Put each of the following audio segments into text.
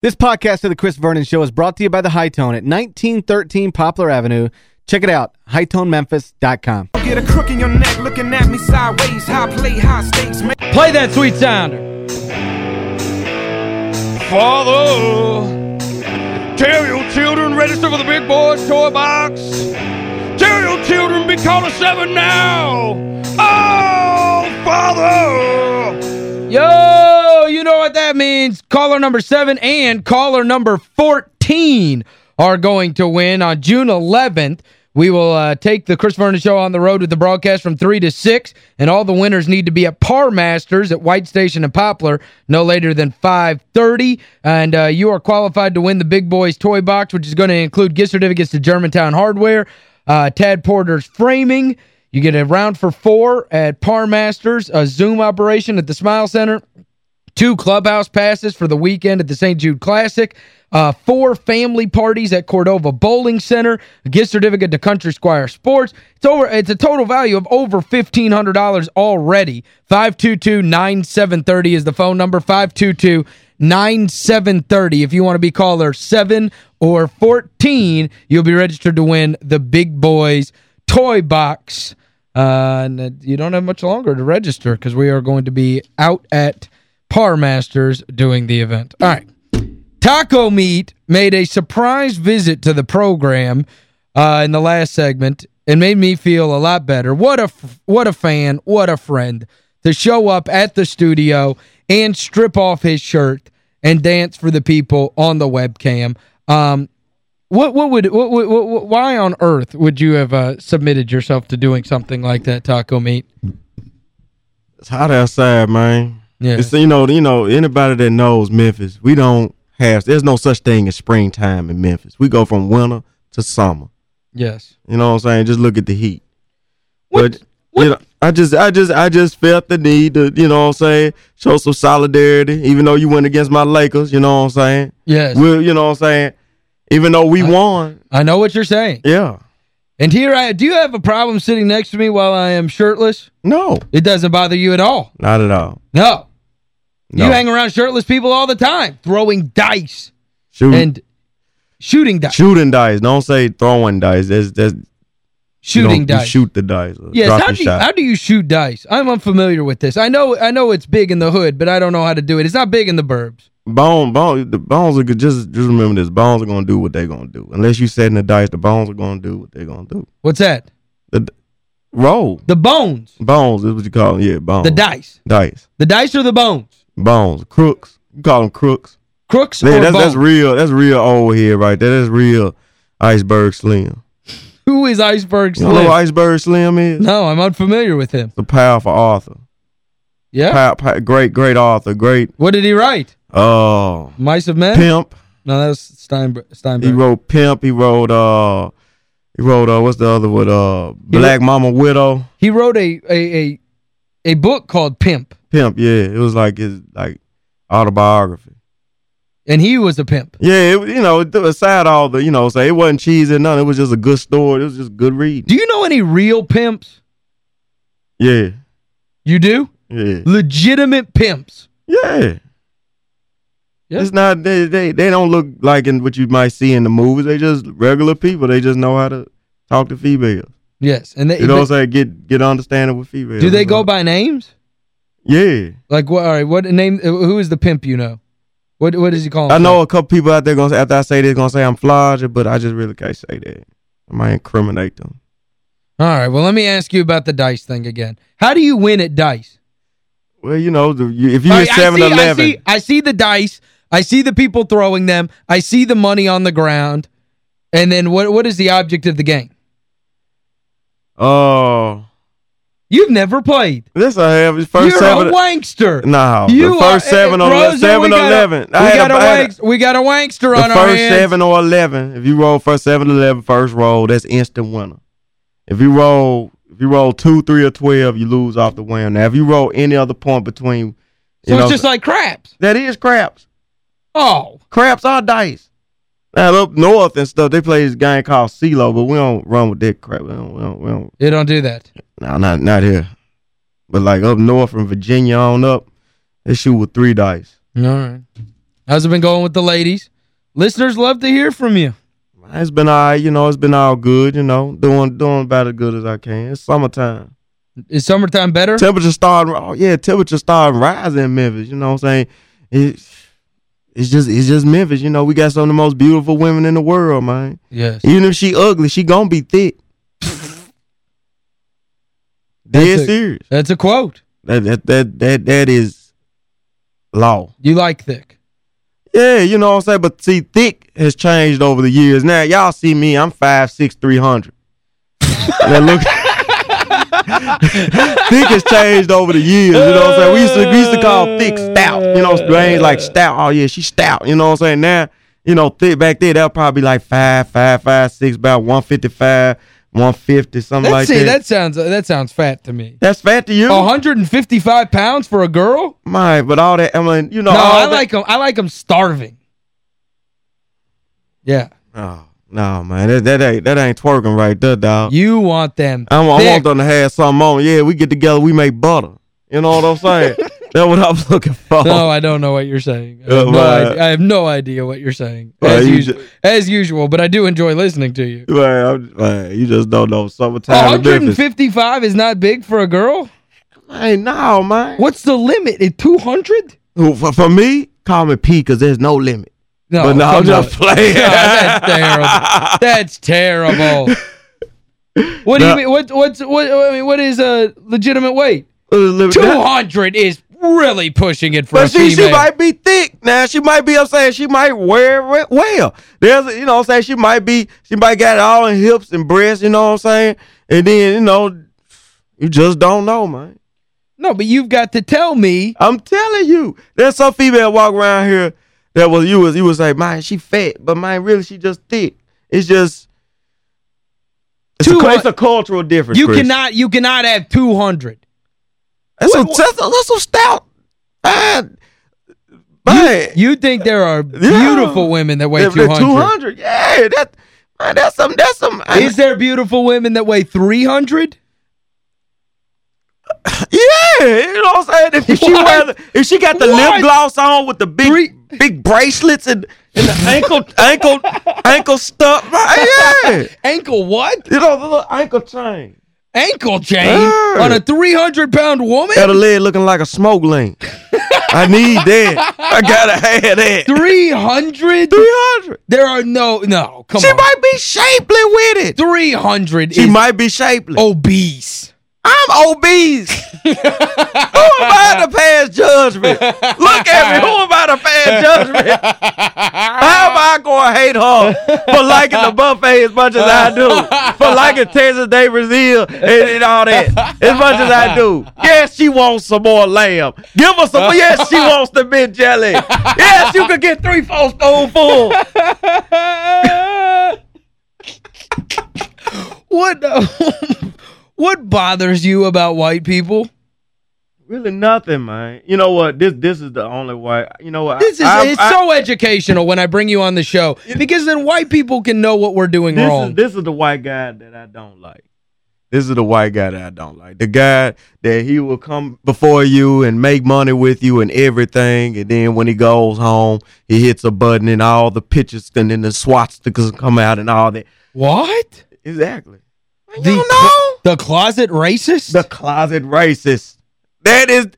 This podcast of the Chris Vernon Show is brought to you by The High Tone at 1913 Poplar Avenue. Check it out, hightonememphis.com. Get a crook in your neck looking at me sideways. High play, high stakes. Man. Play that sweet sounder. Father, tell your children register for the big boys toy box. Tell your children be calling seven now. Oh, Father. Yo, you know what that means. Caller number 7 and caller number 14 are going to win on June 11th. We will uh, take the Chris Vernon Show on the road with the broadcast from 3 to 6, and all the winners need to be at Par Masters at White Station and Poplar no later than 5.30, and uh, you are qualified to win the Big Boys Toy Box, which is going to include gift certificates to Germantown Hardware, uh, Tad Porter's Framing, you get a round for four at Par Masters, a Zoom operation at the Smile Center, two clubhouse passes for the weekend at the St. Jude Classic, uh, four family parties at Cordova Bowling Center, a gift certificate to Country Squire Sports. It's over. It's a total value of over $1,500 already. 522-9730 is the phone number, 522-9730. If you want to be caller 7 or 14, you'll be registered to win the Big Boys Toy Box. Uh, and you don't have much longer to register because we are going to be out at Par Masters doing the event. All right. Taco Meat made a surprise visit to the program uh, in the last segment and made me feel a lot better. What a what a fan, what a friend to show up at the studio and strip off his shirt and dance for the people on the webcam. Um, what what would what, what, what, why on earth would you have uh, submitted yourself to doing something like that, Taco Meat? It's hot outside, man. Yeah. It's, you know, you know, anybody that knows Memphis, we don't have there's no such thing as springtime in Memphis. We go from winter to summer. Yes. You know what I'm saying? Just look at the heat. What, but what? you know, I just I just I just felt the need to, you know what I'm saying, show some solidarity even though you went against my Lakers, you know what I'm saying? Yes. We you know what I'm saying? Even though we I, won. I know what you're saying. Yeah. And here I do you have a problem sitting next to me while I am shirtless? No. It doesn't bother you at all. Not at all. No. No. You hang around shirtless people all the time, throwing dice Shoot, and shooting dice. shooting dice. Don't say throwing dice. That's that's shooting dice. You shoot the dice. Yes, how do, you, how do you shoot dice? I'm unfamiliar with this. I know I know it's big in the hood, but I don't know how to do it. It's not big in the burbs. Bone, bone, the bones are good. Just, just remember this: bones are gonna do what they're gonna do. Unless you setting the dice, the bones are gonna do what they're gonna do. What's that? The roll The bones. bones is what you call them. Yeah, bones. The dice. dice, The dice or the bones? Bones, crooks. You call them crooks. Crooks Yeah, that's bones? that's real. That's real old here right there. That's real iceberg slim. Who is Iceberg You know Slim? who iceberg slim is? no, I'm unfamiliar with him. The powerful author, Yeah? Pow- pow- great, great author, great. What did he write? Oh, Mice of Men? pimp. No, that was Stein Steinberg. He wrote Pimp. He wrote uh he wrote uh what's the other one? Uh Black Mama Widow. He wrote a, a a a book called Pimp, Pimp, yeah. It was like his like autobiography. and he was a pimp. Yeah, it, you know, aside all the, you know, say it wasn't cheesy or nothing. It was just a good story. It was just good read. Do you know any real pimps? Yeah. You do? Yeah. Legitimate pimps. Yeah. Yeah. It's not they, they they don't look like in what you might see in the movies. They just regular people. They just know how to talk to females. Yes. And they, You know what I'm saying? Get get understanding with females. do they go by names? Yeah. Like what all right, what name uh, who is the pimp you know? What what does he call I himself? know a couple people out there gonna after I say this gonna say I'm Flodger, but I just really can't say that. I might incriminate them. All right, well let me ask you about the dice thing again. How do you win at dice? Well, you know, the, you, if you All hit right, I see- 7-Eleven, I see, I see the dice. I see the people throwing them. I see the money on the ground. And then what what is the object of the game? oh, You've never played. this I have. It's first You're seven. a wankster. No, You the first are, seven uh, or Rosa, seven we or got a- eleven. We got, a- a I a- wankster, we got a wankster the on our first seven or eleven. If you roll first seven, eleven, first roll, that's instant winner. If you roll, if you roll two, three, or twelve, you lose off the win. Now, if you roll any other point between, So know, it's just like craps. that is craps. Oh. Craps are dice. Now up north and stuff, they play this game called CeeLo, but we don't run with that crap. We don't, we don't, we don't You don't do that. no, not not here. But like up north from Virginia on up, they shoot with three dice. All right. How's it been going with the ladies? Listeners love to hear from you. It's been all right, you know, it's been all good, you know, doing doing about as good as I can. It's summertime. Is summertime better? Temperature starting, oh yeah, temperature starting rising in Memphis, you know what I'm saying? It's, it's just it's just Memphis, you know, we got some of the most beautiful women in the world, man. Yes. Even if she ugly, she gonna be thick. That's Dead a- serious. That's a quote. That that that that that is law. You like thick. Yeah, you know what I'm saying? But see, thick has changed over the years. Now, y'all see me, I'm 5'6", 300. now look, thick has changed over the years, you know what I'm saying? We used to, we used to call thick stout, you know, range like stout. Oh, yeah, she's stout, you know what I'm saying? Now, you know, thick back there, that was probably be like five, five, five, six, about 155, 150, something Let's like see, that. that sounds uh, that sounds fat to me. That's fat to you? 155 pounds for a girl? My, but all that, I mean, you know, No, I that- like them. I like them starving. Yeah. Oh, no, man, that, that ain't that ain't twerking right there, dog. You want them. I, I want them to have something on. Yeah, we get together, we make butter. You know what I'm saying? That's what I'm looking for. No, I don't know what you're saying. I Uh, have, no, well, idea, I have no idea what you're saying. As, you usual, as usual, but I do enjoy listening to you. Man, man, you just don't know summertime in 155 is not big for a girl? Man, no, man. What's the limit? At 200? For, for me, call me P because there's no limit. No, but no, I'm just playing. No, that's terrible. That's terrible. What do you mean? What what's what I mean? What is a legitimate weight? Uh, two hundred is really pushing it for a But she, female. she might be thick. Now, she might be, I'm saying, she might wear it well. There's, you know what I'm saying, she might be, she might got it all in hips and breasts, you know what I'm saying? And then, you know, you just don't know, man. no, but you've got to tell me. I'm telling you, there's some female walk around here that was you was you was like, man, she fat, but man, really she just thick. It's just it's, a, Two it's a cultural difference. You Chris. cannot you cannot have 200. That's some What- that's, some- that's some stout. Man, man, You think there are Yeah. beautiful women that weigh They're- they're 200? 200. Yeah, that man, that's some that's some Is there beautiful women that weigh 300? Yeah, you know what I'm saying? If she What? wear the, if she got the What? lip gloss on with the big Three- big bracelets and, and the ankle ankle ankle stuff, right? Yeah. Ankle what? You know, the little ankle chain. Ankle chain Yeah. on a 300 pound woman? Got a leg looking like a smoke link. I need that. I gotta have that. 300? 300. There are no, no, come She on. might be shapely with it. 300 She might be shapely. obese. I'm obese. Who am I to pass judgment? Look at me. Who am I to pass judgment? How am I going to hate her for liking the buffet as much as I do? For liking Texas de Brazil and, and all that as much as I do? Yes, she wants some more lamb. Give her some. Yes, she wants the mint jelly. Yes, you could get three, four full. what what bothers you about white people? Really nothing, man. You know what? This this is the only way. You know what? This is I- it's I- so educational when I bring you on the show because then white people can know what we're doing this wrong. Is, this is the white guy that I don't like. This is the white guy that I don't like. The guy that he will come before you and make money with you and everything, and then when he goes home, he hits a button and all the pictures and then the swastikas come out and all that. what? Exactly. You The don't know? The closet racist? The closet racist. That is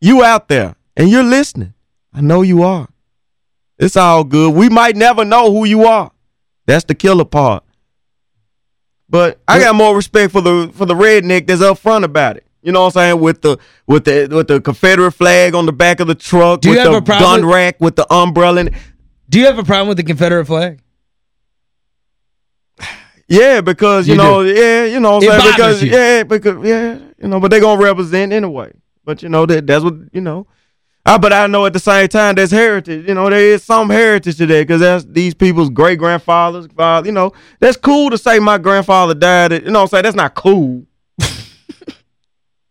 you out there and you're listening. I know you are. It's all good. We might never know who you are. That's the killer part. But I got more respect for the for the redneck that's up front about it. You know what I'm saying? With the with the with the Confederate flag on the back of the truck, Do you with have the a problem gun rack, with the umbrella. Do you have a problem with the Confederate flag? Yeah, because you, You know, yeah, you know what I'm saying? Because you. yeah, because yeah, you know, but they gonna represent anyway. But you know, that that's what you know. Uh, but I know at the same time there's heritage. You know, there is some heritage to that because that's these people's great grandfathers, father. You know, that's cool to say my grandfather died. At, you know, what I'm saying that's not cool.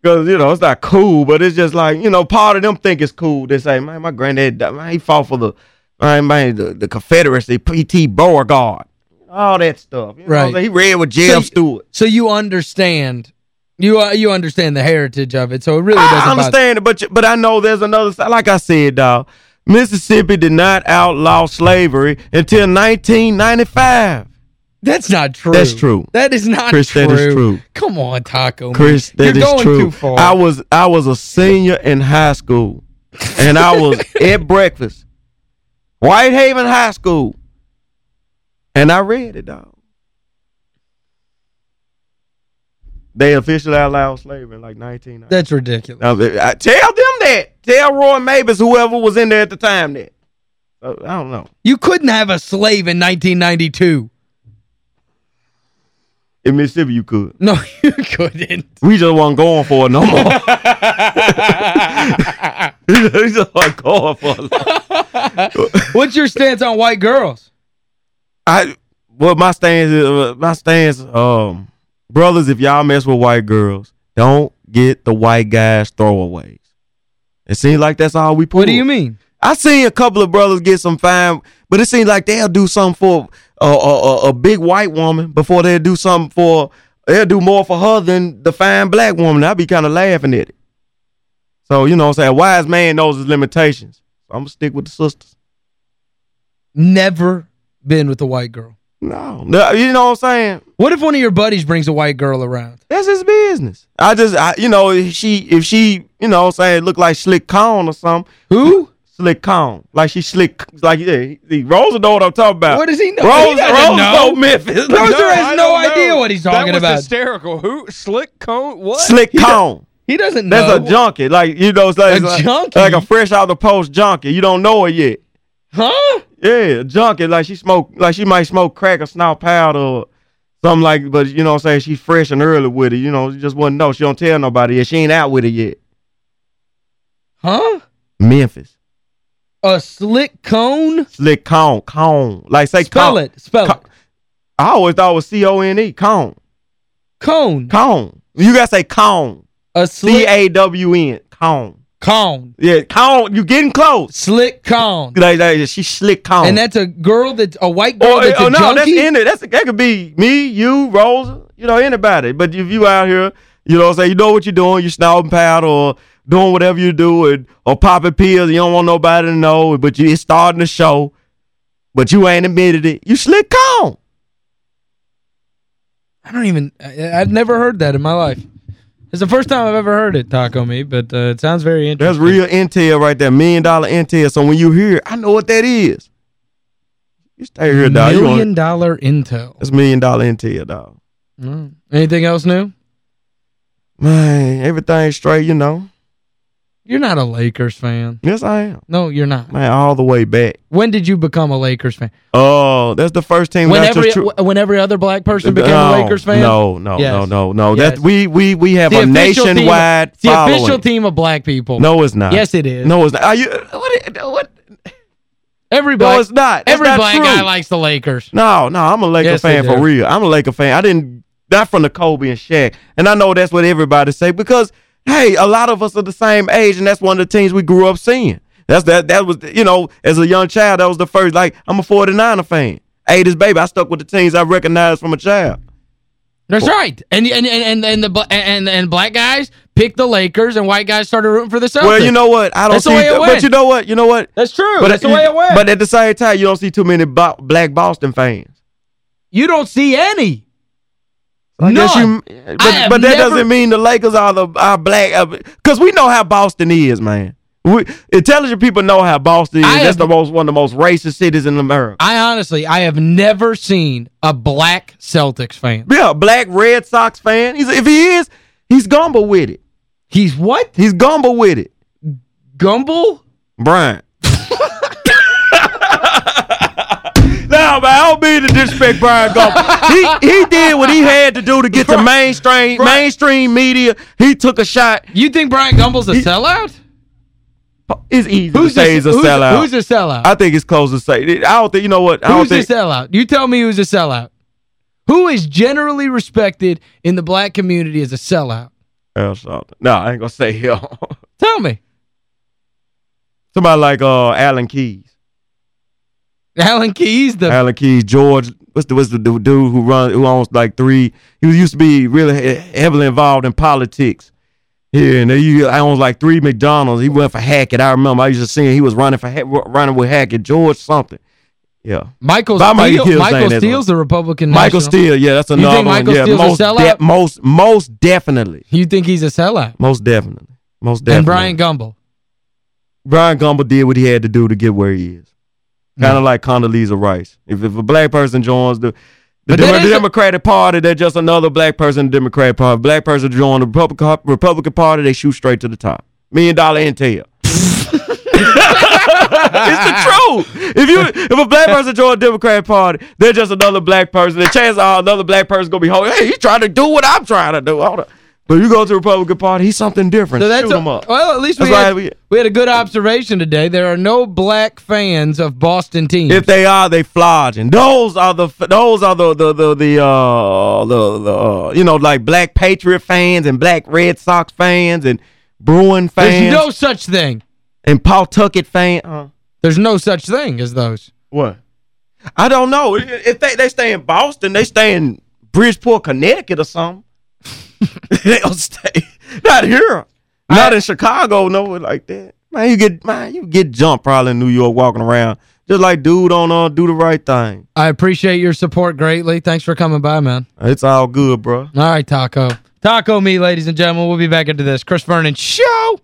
Because, you know, it's not cool, but it's just like, you know, part of them think it's cool. They say, man, my granddad, died. man, he fought for the, man, man the, the Confederacy, P.T. Beauregard, all that stuff. You know Right. saying? He read with Jeb So- Stuart. So you understand you uh, you understand the heritage of it. So it really doesn't I understand it, but you- but I know there's another side. Like I said, dog, Mississippi did not outlaw slavery until 1995. That's not true. That's true. That is not Chris, true. that is true. Come on, Taco. Chris, Man. that You're is going true. too far. I was I was a senior in high school, and I was at breakfast, Whitehaven High School, and I read it, dog. They officially outlawed slavery in like 1990. That's ridiculous. Now, I- tell them that. Tell Ray Mabus, whoever was in there at the time, that. Uh, I don't know. You couldn't have a slave in 1992. In Mississippi, you could. No, you couldn't. We just weren't going for it no more. we just wasn't going for it. What's your stance on white girls? I well my stance is uh, my stance um brothers if y'all mess with white girls don't get the white guys throwaways. It seems like that's all we pull. What do you mean? I seen a couple of brothers get some fine, but it seems like they'll do something for a, a, a, big white woman before they'll do something for they'll do more for her than the fine black woman. I'll be kind of laughing at it. So, you know what I'm saying? A wise man knows his limitations. I'm gonna stick with the sisters. Never been with a white girl. No. no you know what I'm saying? What if one of your buddies brings a white girl around? That's his business. I just, I, you know, if she, if she, you know, what I'm saying, look like Slick Cone or something. Who? Slick Cone, like she slick, like yeah. See, Rosa know what I'm talking about. What does he know? Rosa, He doesn't Rosa know. know Memphis. Rosa has no don't idea know. what he's talking that was about. hysterical. Who? Slick cone? What? Slick Cone. He doesn't That's a junkie. Like you know, it's like, A it's like, junkie? like a fresh out the post junkie. You don't know it yet. Huh? Yeah, a junkie. Like she smoke, like she might smoke crack or snort powder or something like. But you know, what I'm saying she's fresh and early with it. You know, you just wouldn't know. She don't tell nobody yet. She ain't out with it yet. Huh? Memphis. A slick cone? Slick Cone. Cone. Like say Spell cone. it. Spell Co- it. I always thought it was C O N E. Cone. Cone. Cone. You gotta say cone. A C slick A W N. Cone. Cone. Yeah, cone. You getting close. Slick cone. Like, like she slick cone. And that's a girl that's a white girl Or, that's oh a no, junkie? that's in it. That's that could be me, you, Rosa, you know, anybody. But if you out here, you know, say you know what you're doing, you snorting powder or doing whatever you do, and, or popping pills, you don't want nobody to know, but you it's starting to show, but you ain't admitted it. You slick cone. I don't even, I, I've never heard that in my life. It's the first time I've ever heard it, Taco Me, but uh, it sounds very interesting. That's real intel right there, million dollar intel. So when you hear, it, I know what that is. You stay here, dog. Million dollar intel. that's million dollar intel, dog. Mm. Anything else new? Man, everything's straight, you know. You're not a Lakers fan. Yes, I am. No, you're not. Man, all the way back. When did you become a Lakers fan? Oh, that's the first team. When every when every other black person became no, a Lakers fan? No, no, Yes. no, no, no. Yes. That we we we have The a official team- nationwide the official team of black people. No, it's not. Yes, it is. No, it's not. Are you what? What? Every No, it's not. That's every not black true. guy likes the Lakers. No, no. I'm a Laker Yes, fan for real. I'm a Laker fan. I didn't not from the Kobe and Shaq, and I know that's what everybody say because hey, a lot of us are the same age, and that's one of the teams we grew up seeing. That's that. That was you know, as a young child, that was the first. Like I'm a 49er fan. 80s baby. I stuck with the teams I recognized from a child. That's right. And and and and, and the and and black guys picked the Lakers and white guys started rooting for the Celtics. Well, you know what? I don't That's the see. it but you know what? You know what? That's true. But That's the way it went. But at the same time, you don't see too many black Boston fans. you don't see any. I guess you, but, but that never- doesn't mean the Lakers are the are black uh, because we know how Boston is, man. We, intelligent people know how Boston is. That's the most one of the most racist cities in America. I honestly, I have never seen a black Celtics fan. yeah, black Red Sox fan. He's if he is, he's gumbo with it. He's what? He's gumbo with it. Gumbel? Brian. I don't mean to disrespect Brian Gumbel. he he did what he had to do to get to mainstream mainstream media. He took a shot. You think Brian Gumbel's a sellout? It's easy Who's to say a, he's a who's, sellout. Who's a sellout? I think it's close to say. I don't think you know what. I Who's don't a sellout? You tell me who's a sellout. Who is generally respected in the black community as a sellout? Al Sharpton. No, I ain't gonna say him. Tell me. Somebody like uh Alan Keyes. Alan Keyes, the Alan Keyes, George. What's the what's the dude who runs who owns like three? He was used to be really heavily involved in politics. Yeah, and you I owned like three McDonald's. He went for Hackett. I remember I used to see. He was running for running with Hackett, George something. Yeah. Michael But I might Steele, Michael that Steele's the Republican Michael national- Steele, yeah, that's another think Michael one. Yeah, Steele's a most sellout? most most definitely. You think he's a sellout? Most definitely. Most definitely. And Brian Gumbel. Brian Gumbel did what he had to do to get where he is. Kind of like Condoleezza Rice. If, if a black person joins the the, Demo- the Democratic Party, they're just another black person in the Democratic Party. Black person join the Republican, Republican Party, they shoot straight to the top. Million dollar intel. it's the truth. If you if a black person join the Democratic Party, they're just another black person. The chances are another black person gonna be holding, hey, he's trying to do what I'm trying to do. Hold on. But you go to the Republican Party, he's something different. So that's Shoot a- him up. well, at least we had, we- we had a good observation today. There are no black fans of Boston teams. If they are, they flogging. Those are the those are the the the, the uh the, the uh, you know like black Patriot fans and black Red Sox fans and Bruin fans. There's no such thing. and Pawtucket fans. Uh, There's no such thing as those. what? I don't know. If they they stay in Boston, they stay in Bridgeport, Connecticut or something. They don't stay not here. Not in Chicago, nowhere like that. Man, you get man, you get jumped probably in New York walking around. Just like dude on uh do the right thing. I appreciate your support greatly. Thanks for coming by, man. It's all good, bro. All right, Taco. Taco me, ladies and gentlemen. We'll be back into this. Chris Vernon Show.